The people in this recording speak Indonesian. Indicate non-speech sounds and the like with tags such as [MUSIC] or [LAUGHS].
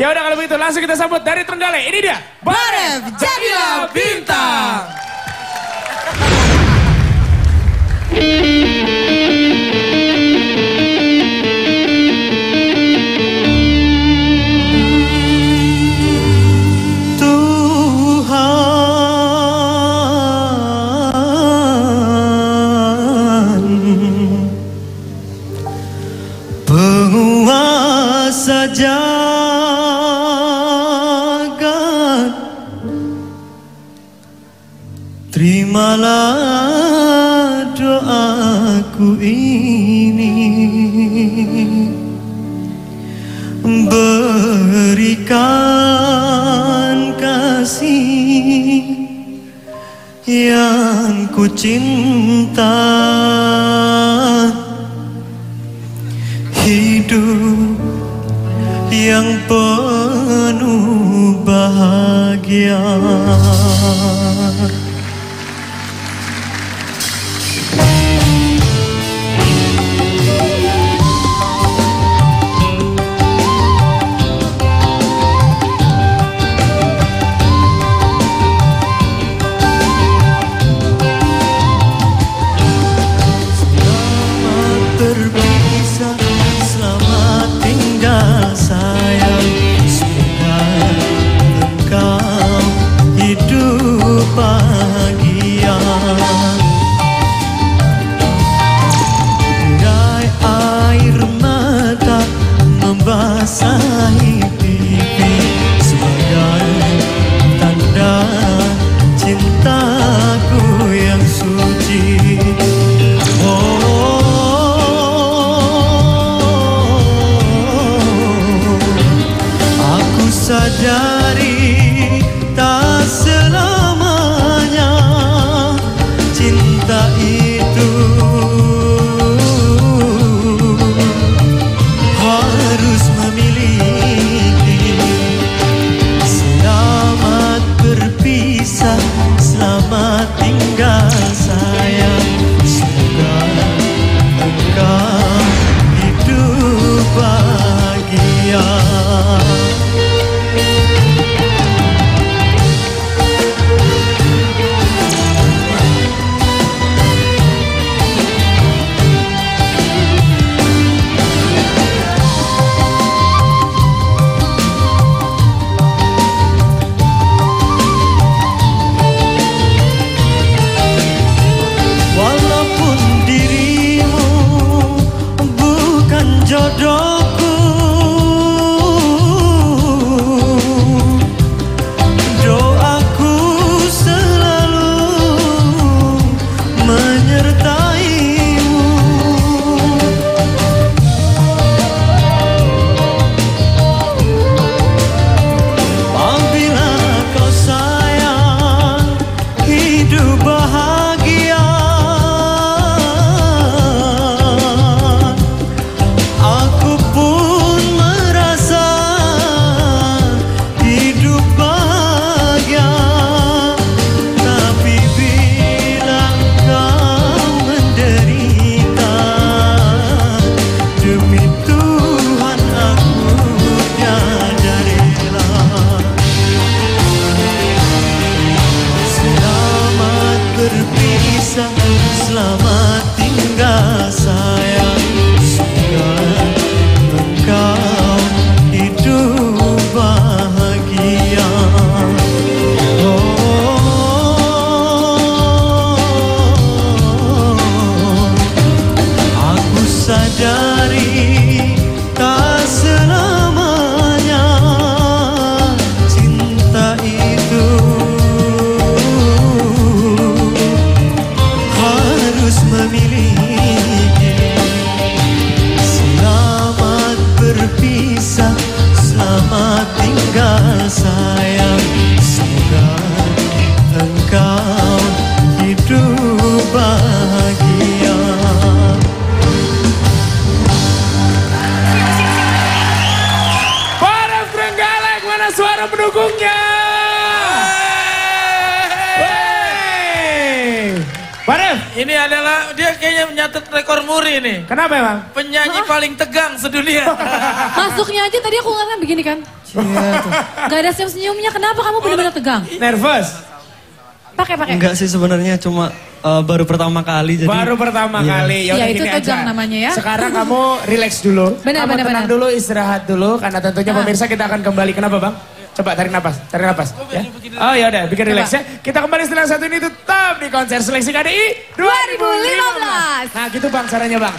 Ya udah kalau begitu langsung kita sambut dari Trenggalek. Ini dia. Baref, jadilah bintang. Terimalah doaku ini. Berikan kasih yang ku cinta. Hidup yang penuh bahagia आसाई engkau hidup bahagia Trenggalek mana suara pendukungnya? Ini adalah dia kayaknya menyatet rekor muri nih. kenapa emang? Penyanyi paling tegang sedunia. [LAUGHS] Masuknya aja tadi aku ngeliatnya begini kan. Gak ada senyum-senyumnya. Kenapa kamu benar-benar tegang? Nervous? Pakai pakai. Enggak sih sebenarnya cuma eh, baru pertama kali jadi Baru pertama Iya. kali. Iya, Yaudah itu gini tegang aja. namanya ya. Sekarang kamu relax dulu. Benar, kamu benar, tenang benar. dulu, istirahat dulu. Karena tentunya Ah. pemirsa kita akan kembali. Kenapa bang? Coba tarik napas, tarik napas. Ya. Oh ya udah, bikin relax ya. Kita kembali setelah satu ini tetap di konser seleksi KDI 2015. 2015. Nah gitu bang caranya bang.